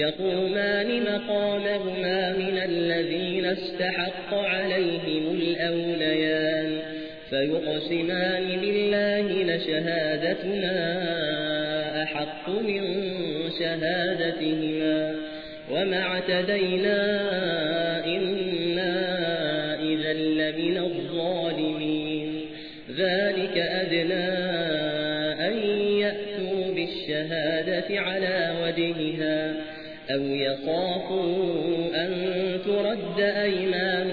يقومان مقامهما من الذين استحق عليهم الأوليان فيقسمان بالله لشهادتنا أحق من شهادتهما وما اعتدينا إنا إذا لمن الظالمين ذلك أدنى أن يأتوا بالشهادة على وجهها أو يخافوا أن ترد أيمان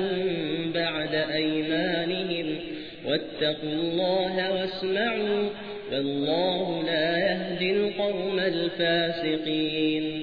بعد أيمانهم واتقوا الله واسمعوا فالله لا يهدي القوم الفاسقين